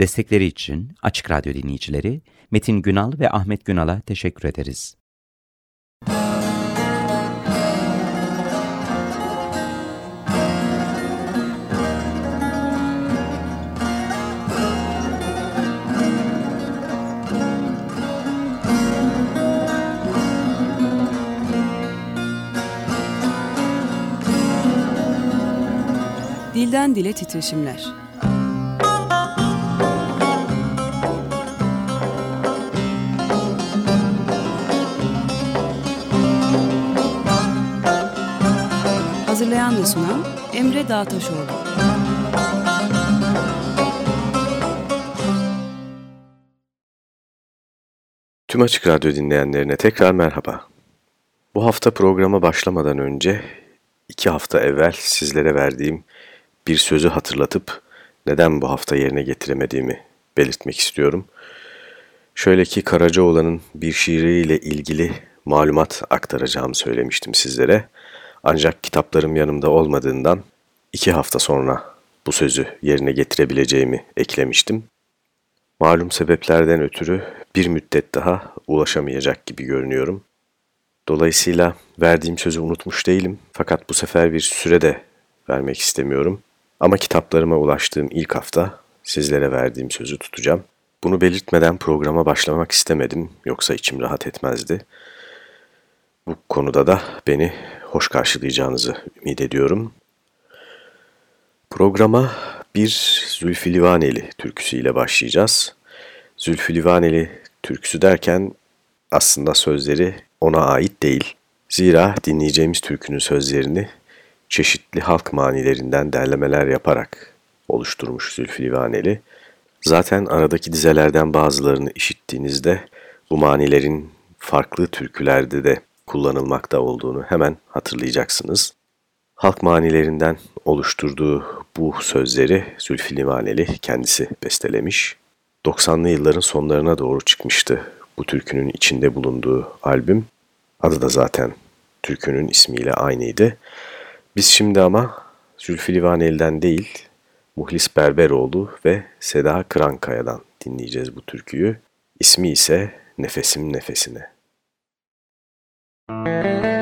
Destekleri için Açık Radyo dinleyicileri Metin Günal ve Ahmet Günal'a teşekkür ederiz. Dilden Dile Titreşimler Hazırlayan ve sunan Emre Dağtaşoğlu. Tüm Açık Radyo dinleyenlerine tekrar merhaba. Bu hafta programa başlamadan önce iki hafta evvel sizlere verdiğim bir sözü hatırlatıp neden bu hafta yerine getiremediğimi belirtmek istiyorum. Şöyle ki Karacaoğlan'ın bir şiiriyle ilgili malumat aktaracağımı söylemiştim sizlere. Ancak kitaplarım yanımda olmadığından iki hafta sonra bu sözü yerine getirebileceğimi eklemiştim. Malum sebeplerden ötürü bir müddet daha ulaşamayacak gibi görünüyorum. Dolayısıyla verdiğim sözü unutmuş değilim fakat bu sefer bir süre de vermek istemiyorum. Ama kitaplarıma ulaştığım ilk hafta sizlere verdiğim sözü tutacağım. Bunu belirtmeden programa başlamak istemedim yoksa içim rahat etmezdi. Bu konuda da beni hoş karşılayacağınızı ümit ediyorum. Programa bir Zülfü Livaneli türküsüyle başlayacağız. Zülfü Livaneli türküsü derken aslında sözleri ona ait değil. Zira dinleyeceğimiz türkünün sözlerini çeşitli halk manilerinden derlemeler yaparak oluşturmuş Zülfü Livaneli. Zaten aradaki dizelerden bazılarını işittiğinizde bu manilerin farklı türkülerde de kullanılmakta olduğunu hemen hatırlayacaksınız. Halk manilerinden oluşturduğu bu sözleri Zülfü Livaneli kendisi bestelemiş. 90'lı yılların sonlarına doğru çıkmıştı bu türkünün içinde bulunduğu albüm. Adı da zaten türkünün ismiyle aynıydı. Biz şimdi ama Zülfü Livaneli'den değil, Muhlis Berberoğlu ve Seda Kırankaya'dan dinleyeceğiz bu türküyü. İsmi ise Nefesim Nefesine. Müzik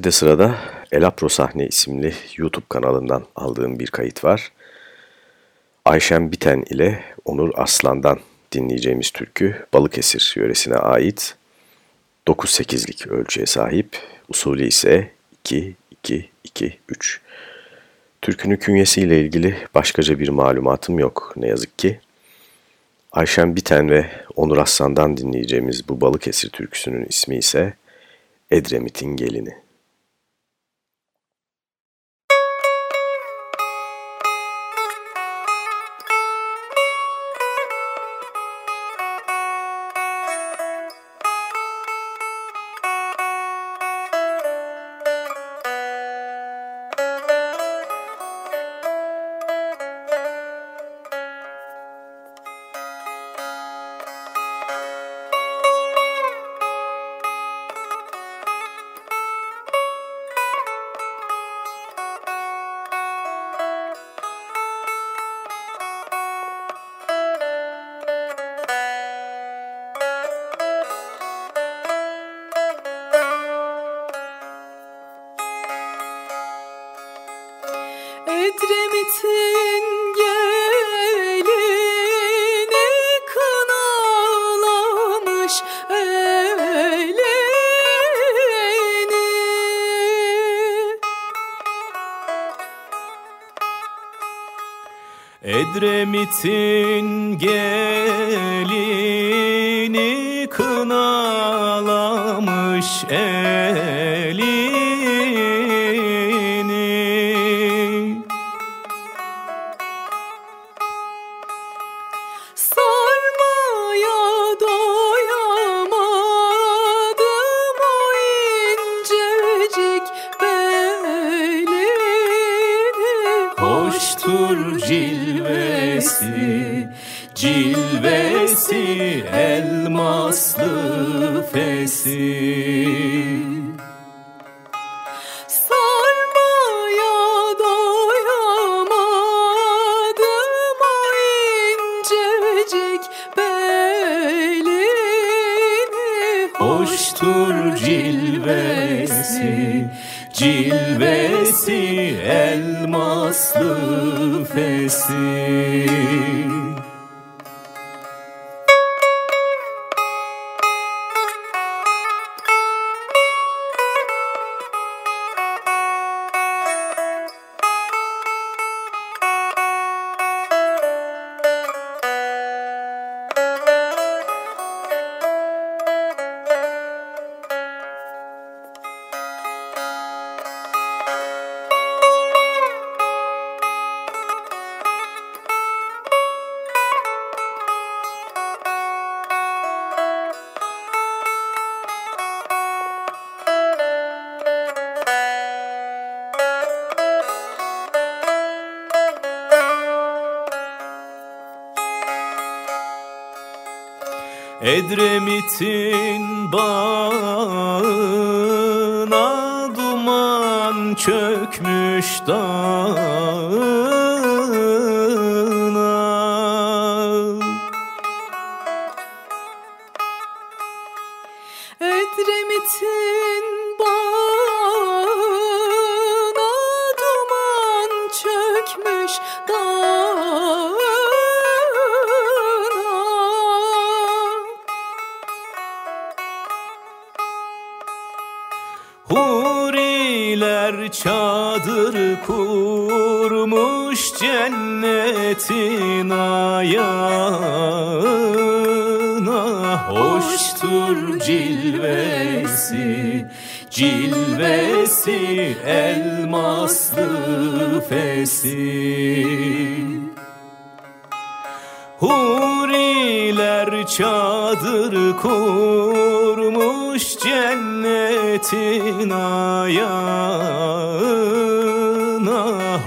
Şimdi de sırada Elapro Sahne isimli YouTube kanalından aldığım bir kayıt var. Ayşem Biten ile Onur Aslan'dan dinleyeceğimiz türkü Balıkesir yöresine ait 9-8'lik ölçüye sahip, usulü ise 2-2-2-3. Türkünün künyesiyle ilgili başkaca bir malumatım yok ne yazık ki. Ayşem Biten ve Onur Aslan'dan dinleyeceğimiz bu Balıkesir türküsünün ismi ise Edremit'in Gelini. Edremit'in gelini kınalamış elini Edremit'in bağına duman çökmüş dağına fesi Huriler çadır kurmuş cennetin ayağına.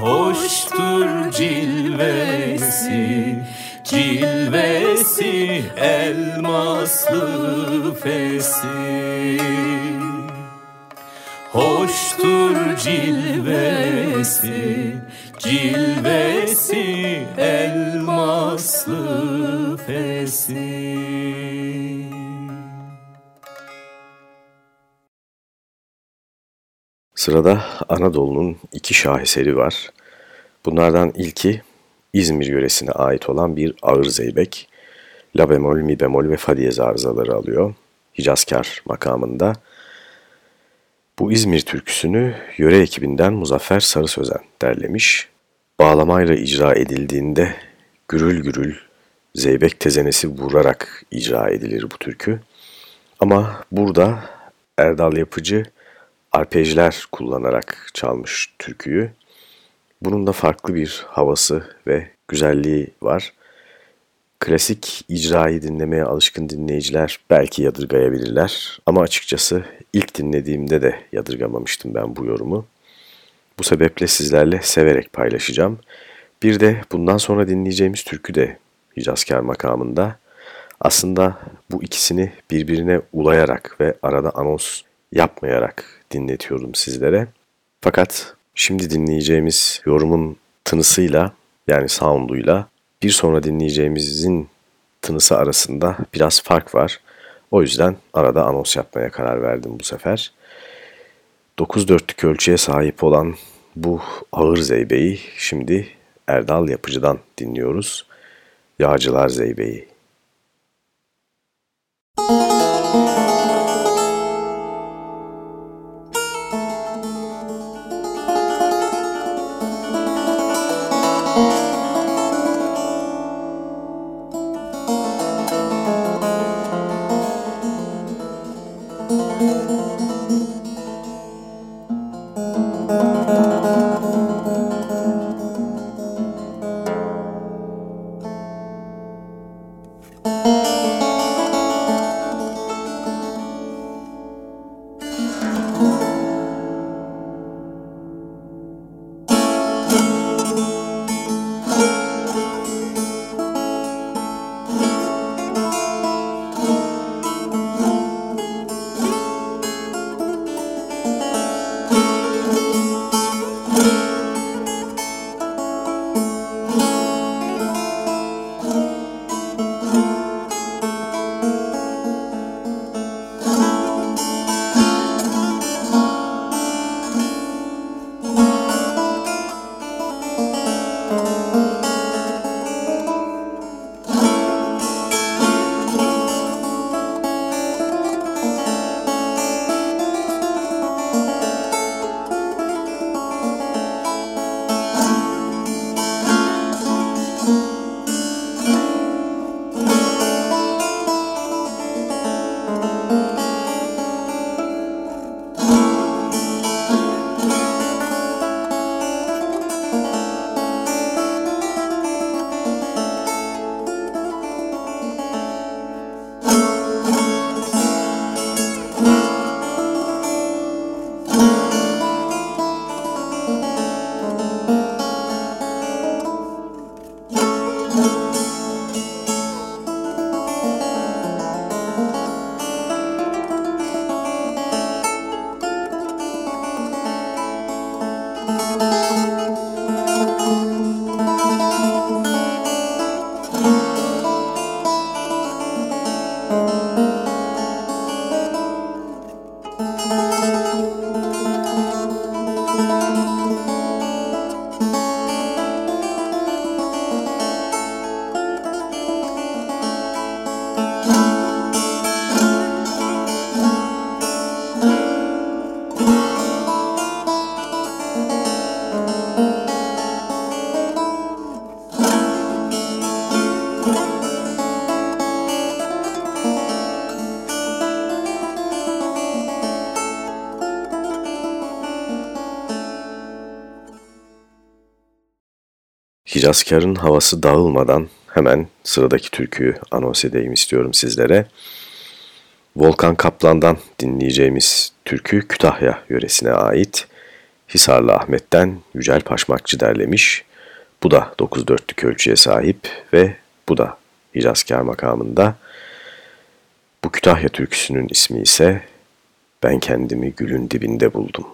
Hoştur cilvesi, cilvesi elmaslı fesi. Hoştur cilvesi, cilvesi elmaslı fesi. Sırada Anadolu'nun iki şaheseri var. Bunlardan ilki İzmir yöresine ait olan bir ağır zeybek. La bemol, mi bemol ve fa diyez arızaları alıyor. Hicazkar makamında. Bu İzmir türküsünü yöre ekibinden Muzaffer Sarı Sözen derlemiş. Bağlamayla icra edildiğinde gürül gürül zeybek tezenesi vurarak icra edilir bu türkü. Ama burada Erdal Yapıcı arpejler kullanarak çalmış türküyü. Bunun da farklı bir havası ve güzelliği var. Klasik icrayı dinlemeye alışkın dinleyiciler belki yadırgayabilirler ama açıkçası ilk dinlediğimde de yadırgamamıştım ben bu yorumu. Bu sebeple sizlerle severek paylaşacağım. Bir de bundan sonra dinleyeceğimiz türkü de Hicazkar makamında. Aslında bu ikisini birbirine ulayarak ve arada anons yapmayarak dinletiyorum sizlere. Fakat şimdi dinleyeceğimiz yorumun tınısıyla yani sounduyla bir sonra dinleyeceğimizin tınısı arasında biraz fark var. O yüzden arada anons yapmaya karar verdim bu sefer. 9 dörtlük ölçüye sahip olan bu ağır zeybeyi şimdi Erdal Yapıcı'dan dinliyoruz. Yağcılar Zeybeği. Müzik Hicazkar'ın havası dağılmadan hemen sıradaki türküyü anons edeyim istiyorum sizlere. Volkan Kaplan'dan dinleyeceğimiz türkü Kütahya yöresine ait. Hisarlı Ahmet'ten Yücel Paşmakçı derlemiş. Bu da 9 dörtlük ölçüye sahip ve bu da Hicazkar makamında. Bu Kütahya türküsünün ismi ise Ben Kendimi Gülün Dibinde Buldum.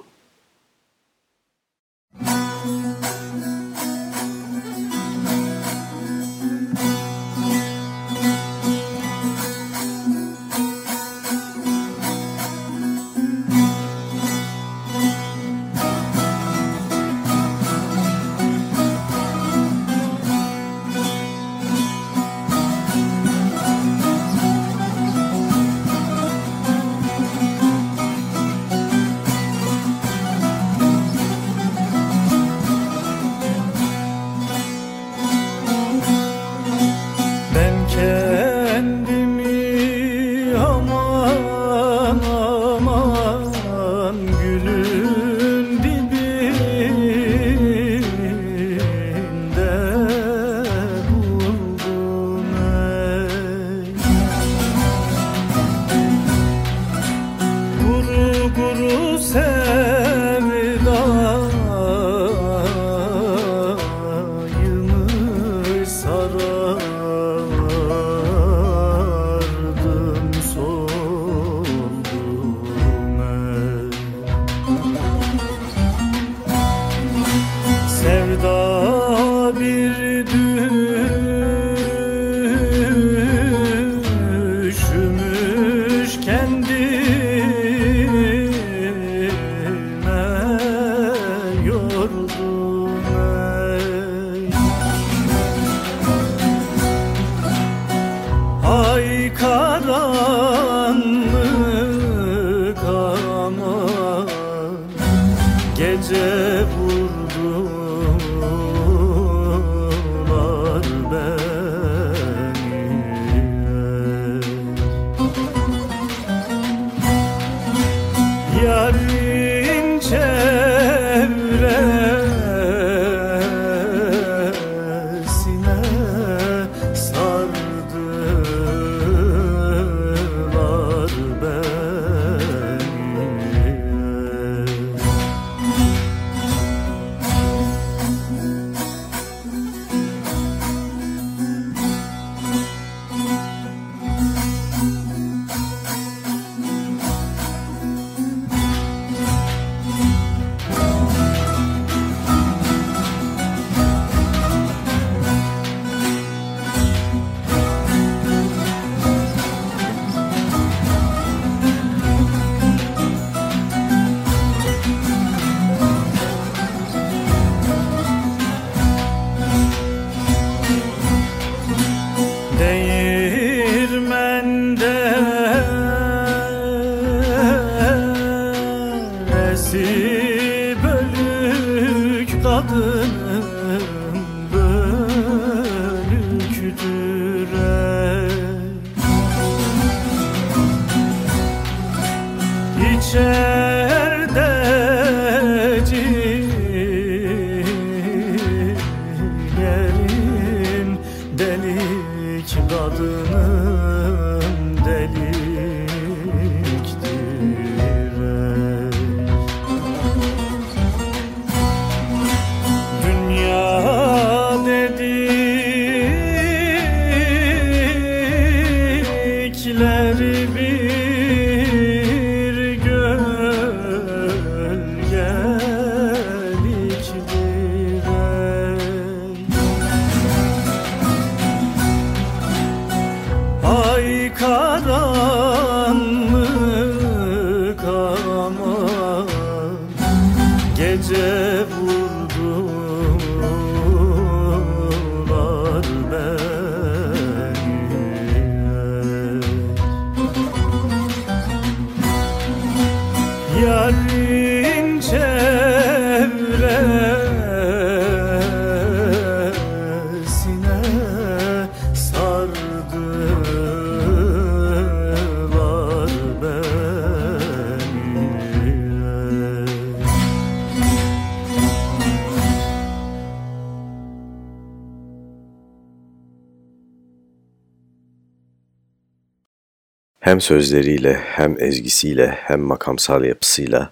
Hem sözleriyle hem ezgisiyle hem makamsal yapısıyla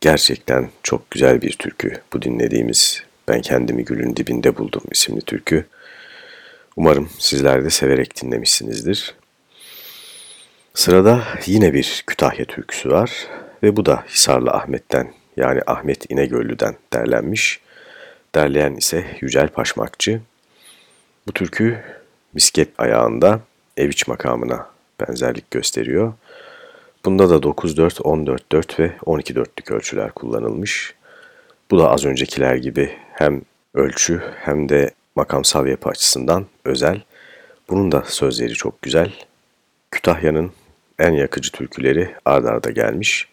gerçekten çok güzel bir türkü. Bu dinlediğimiz Ben Kendimi Gülün Dibinde Buldum isimli türkü. Umarım sizler de severek dinlemişsinizdir. Sırada yine bir Kütahya türküsü var ve bu da Hisarlı Ahmet'ten yani Ahmet İnegöllü'den derlenmiş. Derleyen ise Yücel Paşmakçı. Bu türkü misket ayağında eviç makamına benzerlik gösteriyor. Bunda da 9-4, 14-4 ve 12-4'lük ölçüler kullanılmış. Bu da az öncekiler gibi hem ölçü hem de makamsal yapı açısından özel. Bunun da sözleri çok güzel. Kütahya'nın en yakıcı türküleri ard arda gelmiş.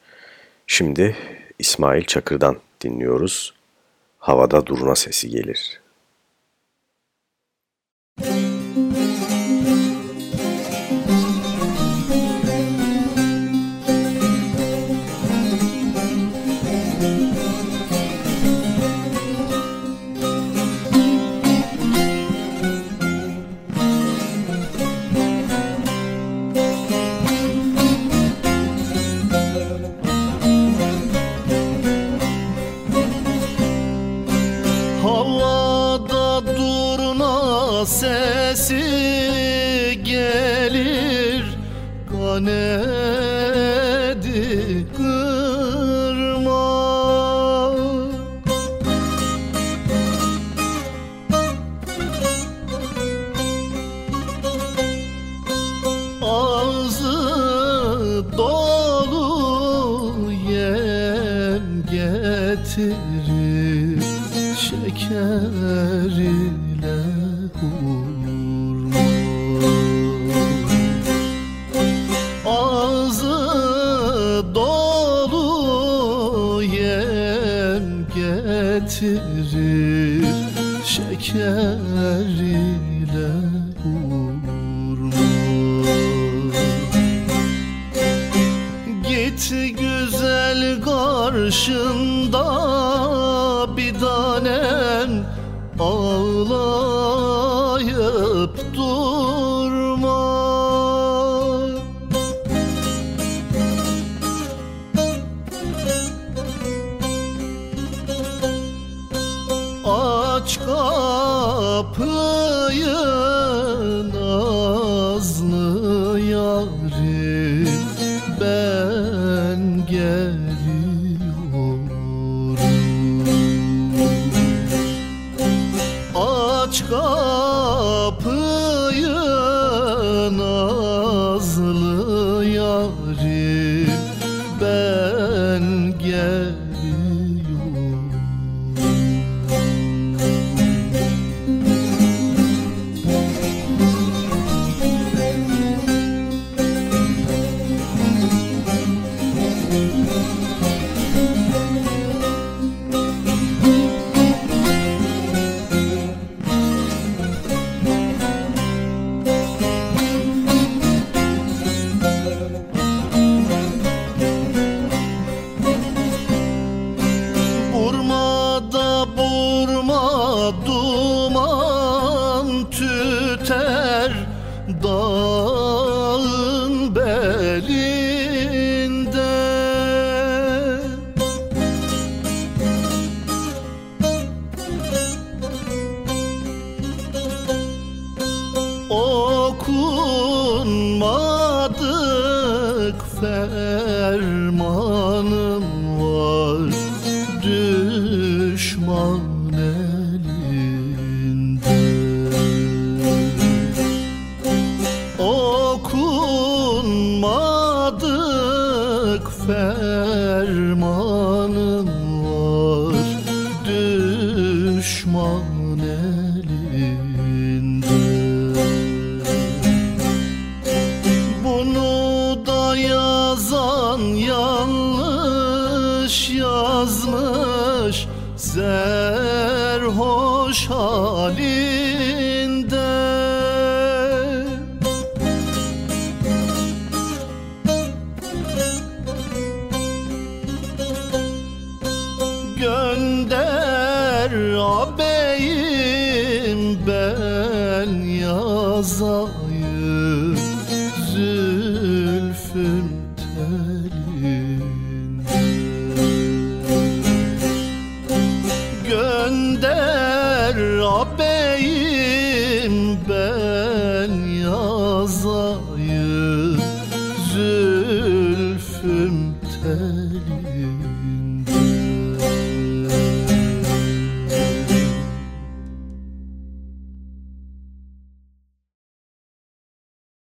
Şimdi İsmail Çakır'dan dinliyoruz. Havada duruna sesi gelir.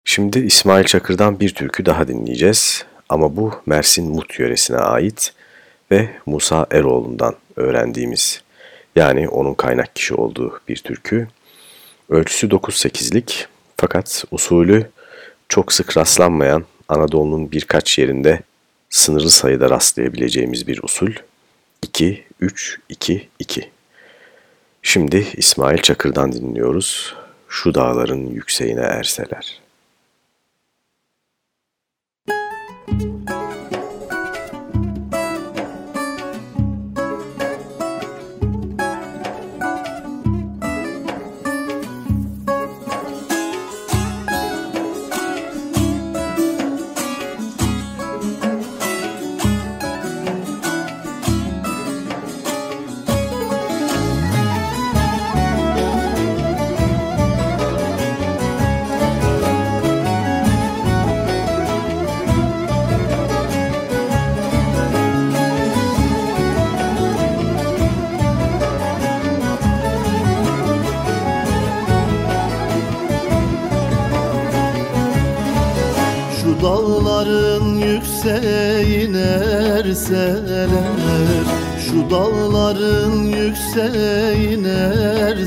Şimdi İsmail Çakır'dan bir türkü daha dinleyeceğiz. Ama bu Mersin Mut yöresine ait ve Musa Eroğlu'ndan öğrendiğimiz yani onun kaynak kişi olduğu bir türkü. Ölçüsü 9-8'lik fakat usulü çok sık rastlanmayan Anadolu'nun birkaç yerinde sınırlı sayıda rastlayabileceğimiz bir usul. 2-3-2-2. Şimdi İsmail Çakır'dan dinliyoruz. Şu dağların yükseğine erseler.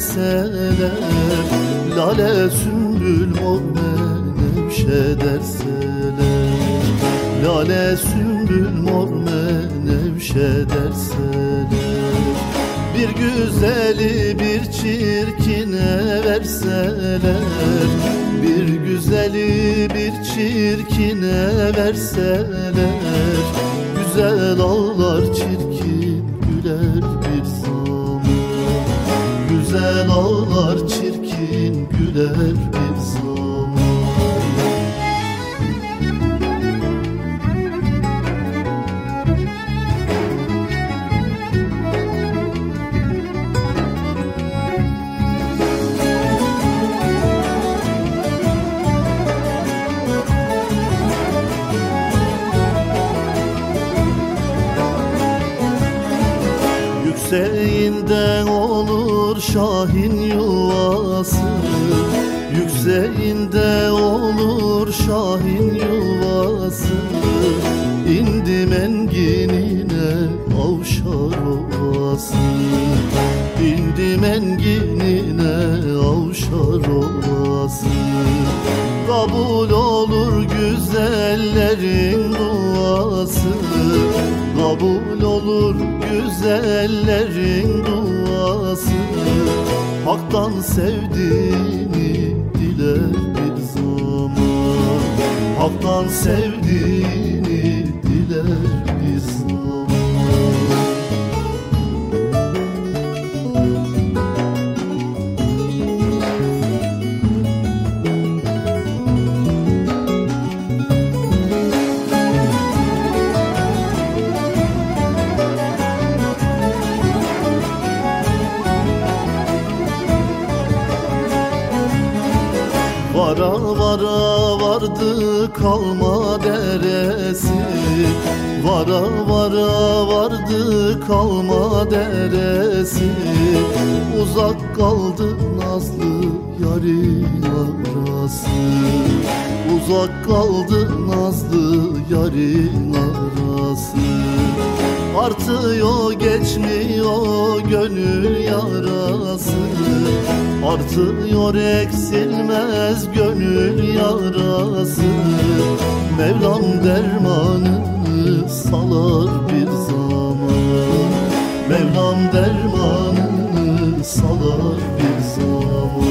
Erseler Lale sümbül mor menevşe derseler Lale sümbül mor menevşe derseler bir güzeli bir çirkine verseler Bir güzeli bir çirkine verseler Güzel ağlar çirkin Güzel ağlar çirkin güler şahin yuvası Yükseğinde olur şahin yuvası. İndim enginine avşar ovası. İndim enginine avşar ovası. Kabul olur güzellerin duası. Kabul olur güzellerin duası Hak'tan sevdiğini diler bir zaman. Hak'tan sevdiğini Vara vara vardı kalma deresi. Vara vara vardı kalma deresi. Uzak kaldı nazlı yarın arası Uzak kaldı nazlı yarın arası Artıyor geçmiyor gönül yarası. Artıyor eksilmez gönül yarası. Mevlam dermanı salar bir zaman. Mevlam dermanı salar bir zaman.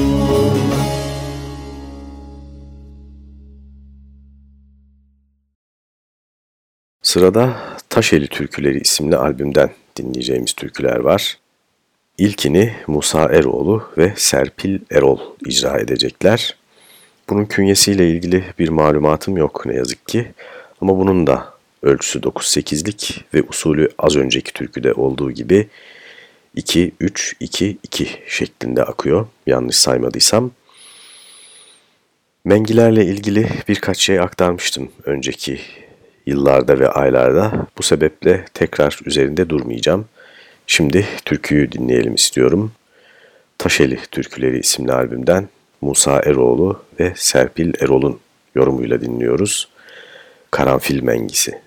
Sırada Taşeli Türküleri isimli albümden dinleyeceğimiz türküler var. İlkini Musa Eroğlu ve Serpil Erol icra edecekler. Bunun künyesiyle ilgili bir malumatım yok ne yazık ki. Ama bunun da ölçüsü 9-8'lik ve usulü az önceki türküde olduğu gibi 2-3-2-2 şeklinde akıyor yanlış saymadıysam. Mengilerle ilgili birkaç şey aktarmıştım önceki yıllarda ve aylarda. Bu sebeple tekrar üzerinde durmayacağım. Şimdi türküyü dinleyelim istiyorum. Taşeli Türküleri isimli albümden Musa Eroğlu ve Serpil Erol'un yorumuyla dinliyoruz. Karanfil Mengisi.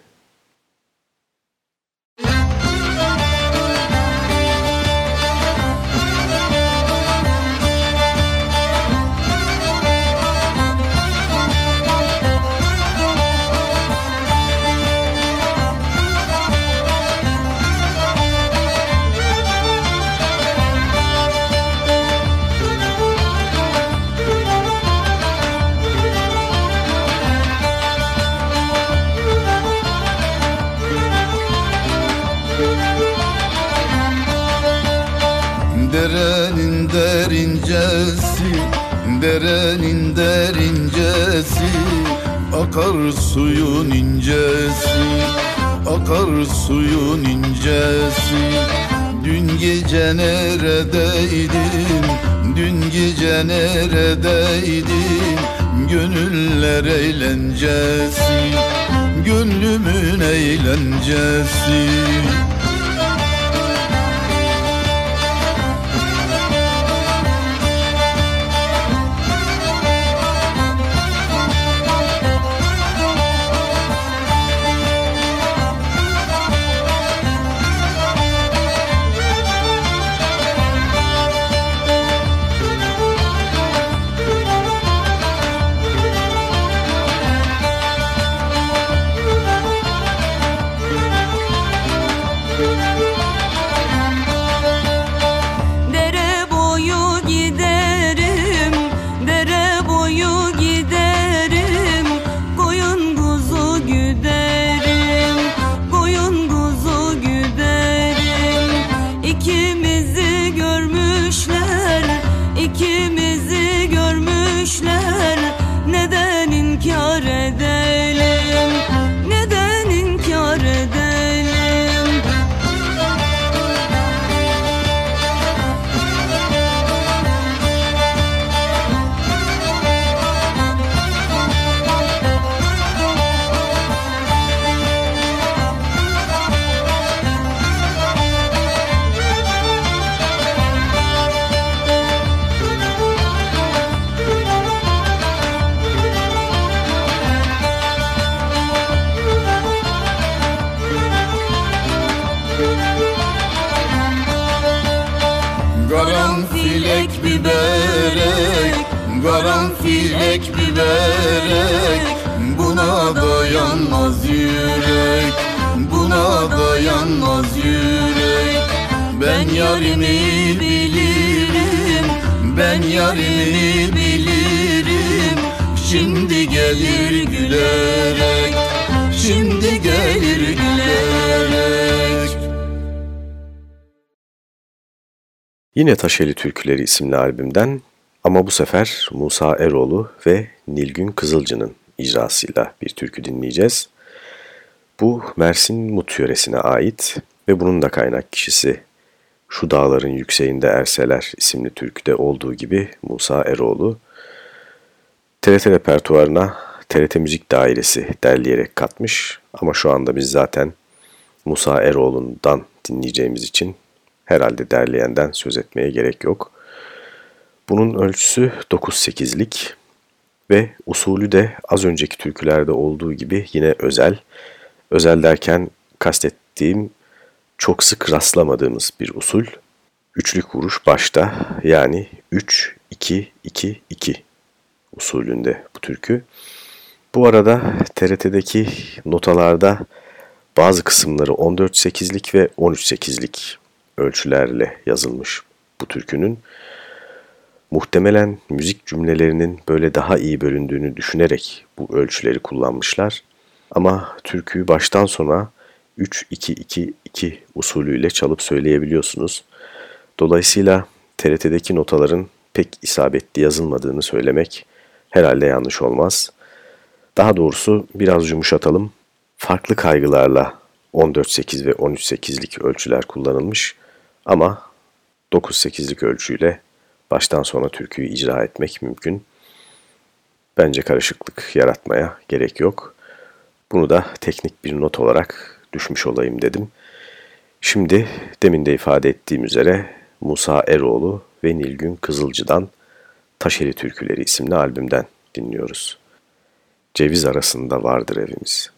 Yine Taşeli Türküleri isimli albümden ama bu sefer Musa Eroğlu ve Nilgün Kızılcı'nın icrasıyla bir türkü dinleyeceğiz. Bu Mersin Mut yöresine ait ve bunun da kaynak kişisi Şu Dağların Yükseğinde Erseler isimli türküde olduğu gibi Musa Eroğlu. TRT repertuarına TRT Müzik Dairesi derleyerek katmış ama şu anda biz zaten Musa Eroğlu'ndan dinleyeceğimiz için herhalde derleyenden söz etmeye gerek yok. Bunun ölçüsü 9-8'lik Ve usulü de az önceki türkülerde olduğu gibi yine özel. Özel derken kastettiğim çok sık rastlamadığımız bir usul. Üçlük vuruş başta yani 3-2-2-2 usulünde bu türkü. Bu arada TRT'deki notalarda bazı kısımları 14-8'lik ve 13-8'lik ölçülerle yazılmış bu türkünün. Muhtemelen müzik cümlelerinin böyle daha iyi bölündüğünü düşünerek bu ölçüleri kullanmışlar. Ama türküyü baştan sona 3-2-2-2 usulüyle çalıp söyleyebiliyorsunuz. Dolayısıyla TRT'deki notaların pek isabetli yazılmadığını söylemek herhalde yanlış olmaz. Daha doğrusu biraz yumuşatalım. Farklı kaygılarla 14-8 ve 13-8'lik ölçüler kullanılmış ama 9-8'lik ölçüyle baştan sona türküyü icra etmek mümkün. Bence karışıklık yaratmaya gerek yok. Bunu da teknik bir not olarak düşmüş olayım dedim. Şimdi demin de ifade ettiğim üzere Musa Eroğlu ve Nilgün Kızılcı'dan Taşeri Türküleri isimli albümden dinliyoruz. Ceviz arasında vardır evimiz.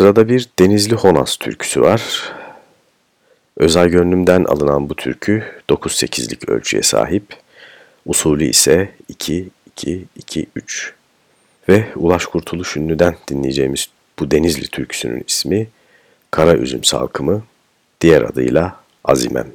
Sırada bir Denizli Honas türküsü var. Özay Gönlüm'den alınan bu türkü 9-8'lik ölçüye sahip. Usulü ise 2-2-2-3. Ve Ulaş Kurtuluş Ünlü'den dinleyeceğimiz bu Denizli türküsünün ismi Kara Üzüm Salkımı, diğer adıyla azimem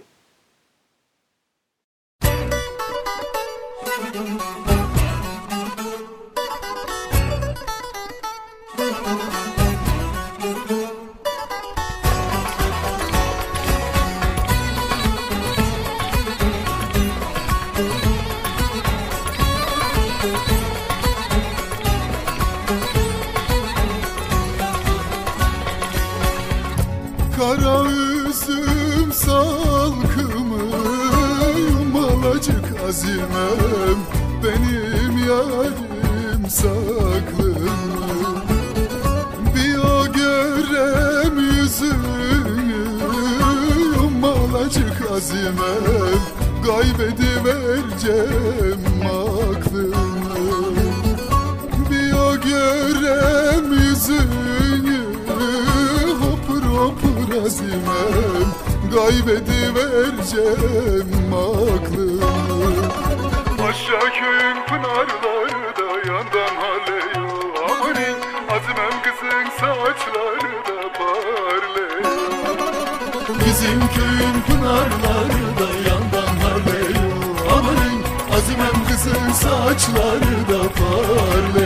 hopur azimem Kaybedivereceğim aklımı. Aşağı köyün pınarları da yandan haleyo Amanin azimem kızın saçları da parlıyor. Bizim köyün pınarları da yandan haleyo Amanin azimem kızın saçları da parlıyor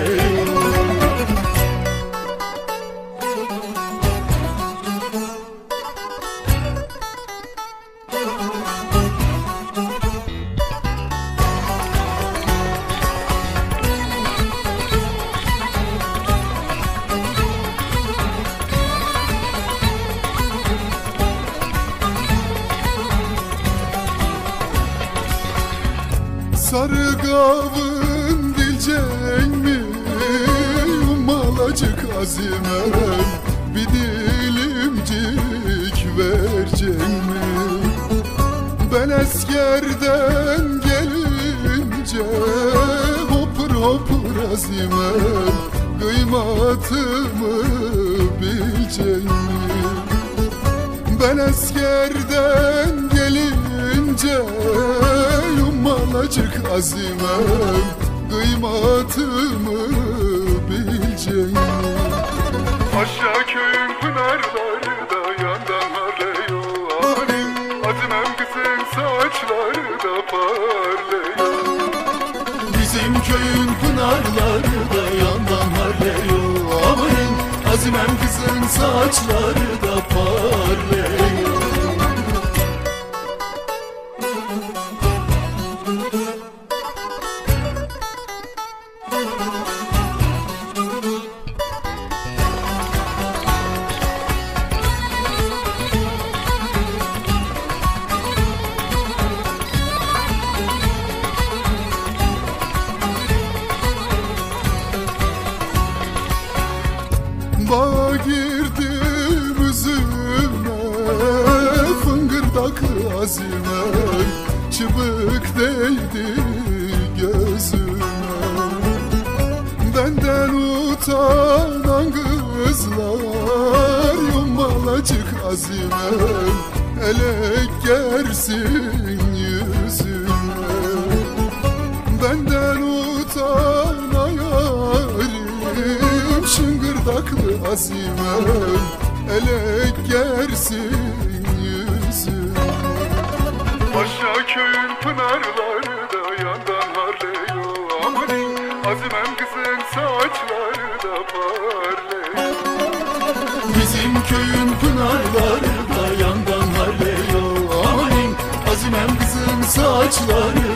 Bağa girdim üzüme Fıngırdaklı azime. Çıbık değdi gözüme. Benden utanan kızlar Yumalacık azime. Elek gersin Şıngırdaklı azimem Elek gersin yüzüme Aşağı köyün pınarları da yandan harlıyor. Amanin azimem kızın saçları da parlıyor. Bizim köyün pınarları da yandan harlıyor. Amanin azimem kızın saçları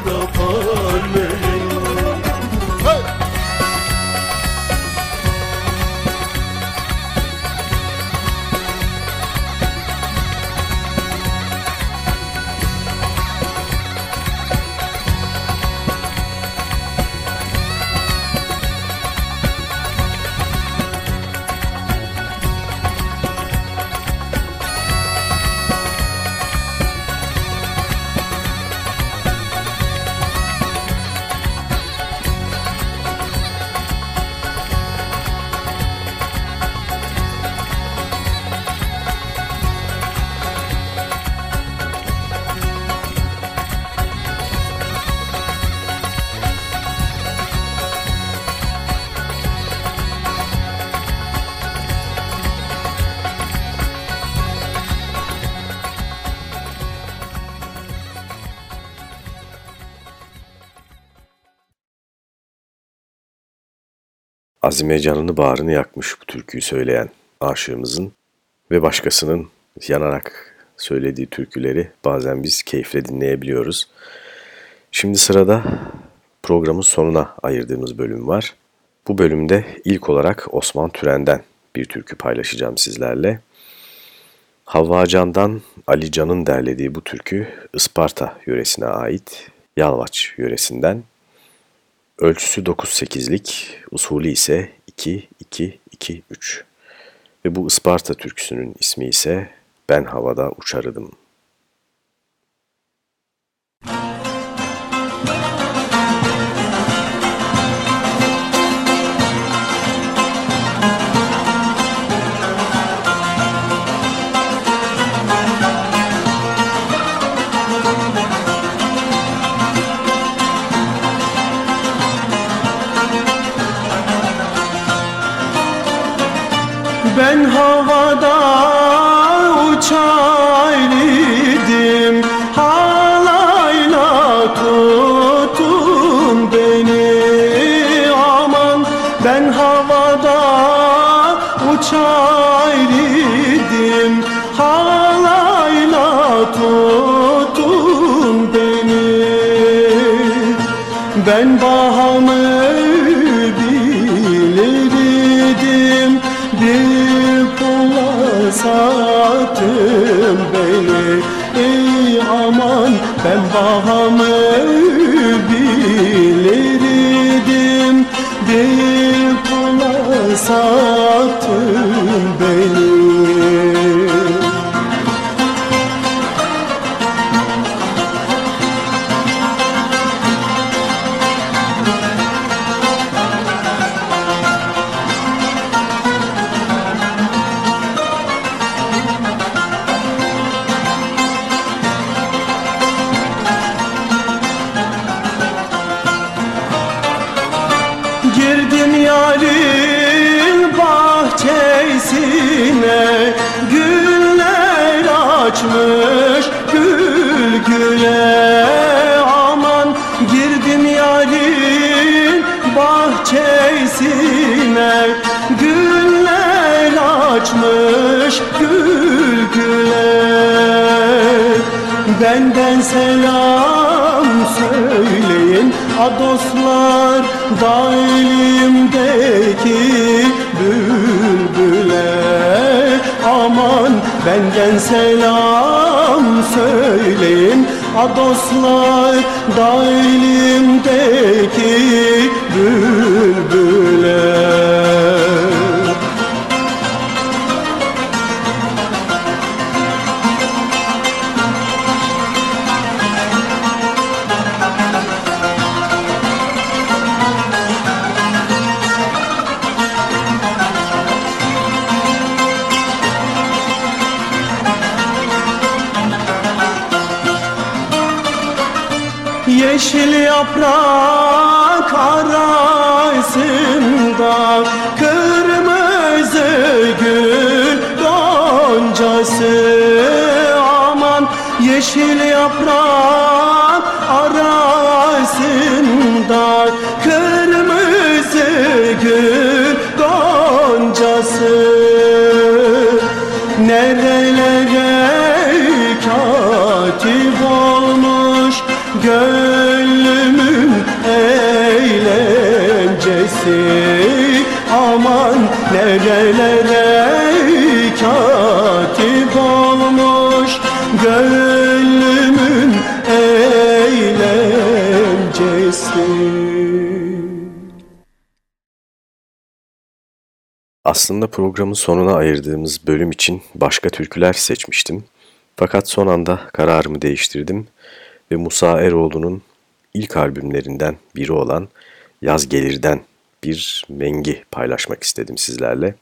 Azime canını bağrını yakmış bu türküyü söyleyen aşığımızın ve başkasının yanarak söylediği türküleri bazen biz keyifle dinleyebiliyoruz. Şimdi sırada programın sonuna ayırdığımız bölüm var. Bu bölümde ilk olarak Osman Türen'den bir türkü paylaşacağım sizlerle. Havva Can'dan Ali Can'ın derlediği bu türkü Isparta yöresine ait Yalvaç yöresinden. Ölçüsü 9-8'lik, usulü ise 2-2-2-3. Ve bu Isparta türküsünün ismi ise Ben Havada Uçarıdım. Bahamı bilirdim. Bir pula sattım arasında Kırmızı gül goncası Aman yeşil yaprak Aslında programın sonuna ayırdığımız bölüm için başka türküler seçmiştim. Fakat son anda kararımı değiştirdim ve Musa Eroğlu'nun ilk albümlerinden biri olan Yaz Gelir'den bir mengi paylaşmak istedim sizlerle.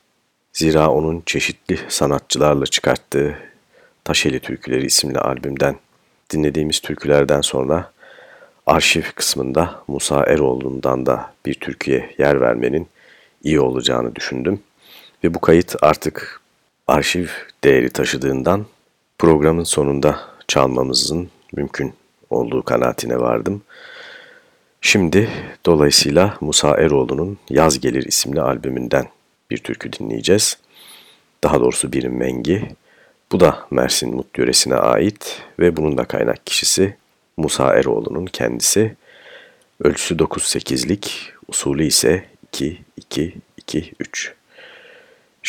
Zira onun çeşitli sanatçılarla çıkarttığı Taşeli Türküleri isimli albümden dinlediğimiz türkülerden sonra arşiv kısmında Musa Eroğlu'ndan da bir türküye yer vermenin iyi olacağını düşündüm. Ve bu kayıt artık arşiv değeri taşıdığından programın sonunda çalmamızın mümkün olduğu kanaatine vardım. Şimdi dolayısıyla Musa Eroğlu'nun Yaz Gelir isimli albümünden bir türkü dinleyeceğiz. Daha doğrusu bir mengi. Bu da Mersin Mut yöresine ait ve bunun da kaynak kişisi Musa Eroğlu'nun kendisi. Ölçüsü 9-8'lik, usulü ise 2-2-2-3.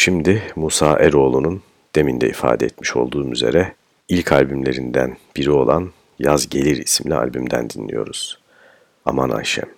Şimdi Musa Eroğlu'nun demin de ifade etmiş olduğum üzere ilk albümlerinden biri olan Yaz Gelir isimli albümden dinliyoruz. Aman Ayşem.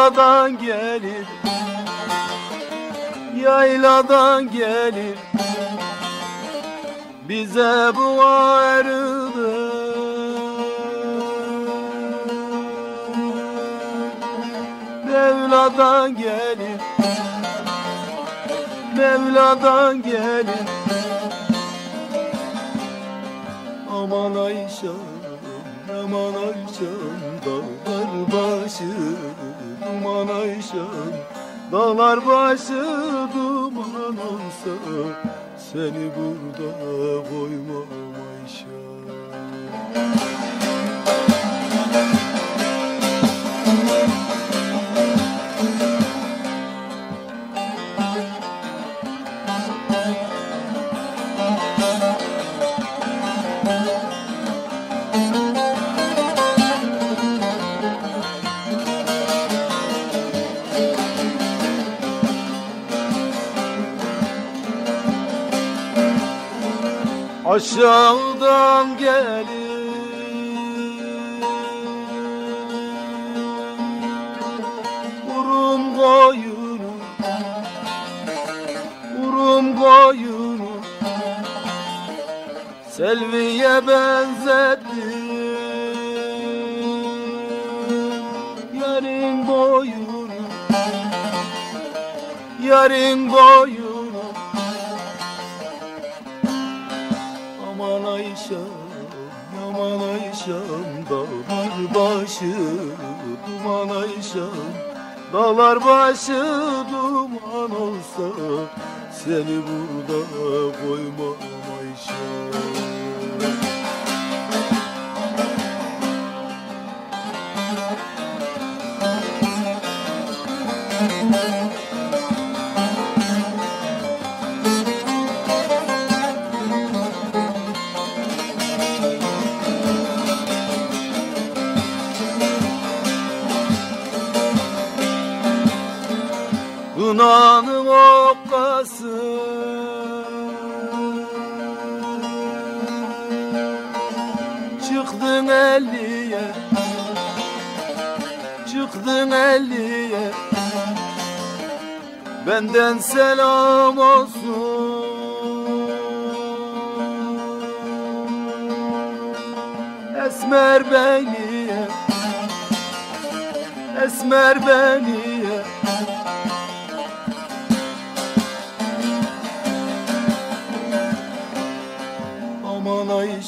Yayladan gelir. Yayladan gelir. Bize bu ayrılık. Mevla'dan gelir. Mevla'dan gelir. Aman Ayşem, aman Ayşem Dağlar başı, duman Ayşem Dağlar başı duman olsa Seni burada koymam Ayşem Aşağıdan gelir başı duman olsa Seni burada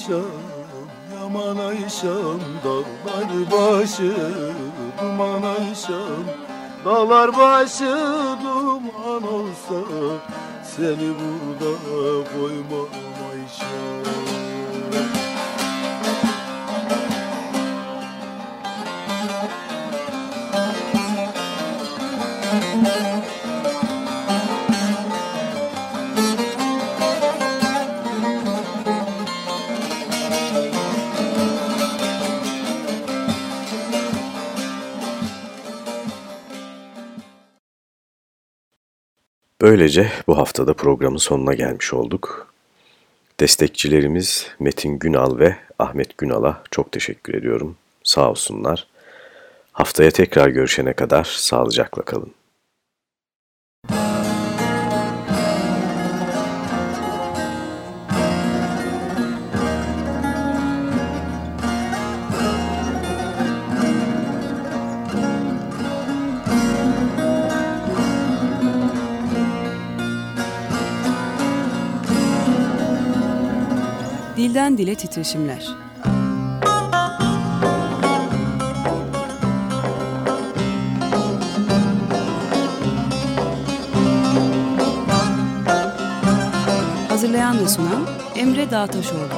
Ayşem, aman Ayşem Dağlar başı, duman Ayşem. Dağlar başı duman olsa Seni burada koymam Ayşem Böylece bu haftada programın sonuna gelmiş olduk. Destekçilerimiz Metin Günal ve Ahmet Günal'a çok teşekkür ediyorum. Sağ olsunlar. Haftaya tekrar görüşene kadar sağlıcakla kalın. Dilden dile titreşimler. Hazırlayan ve sunan Emre Dağtaşoğlu.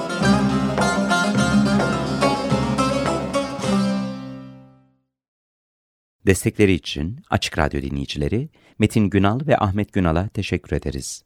Destekleri için Açık Radyo dinleyicileri Metin Günal ve Ahmet Günal'a teşekkür ederiz.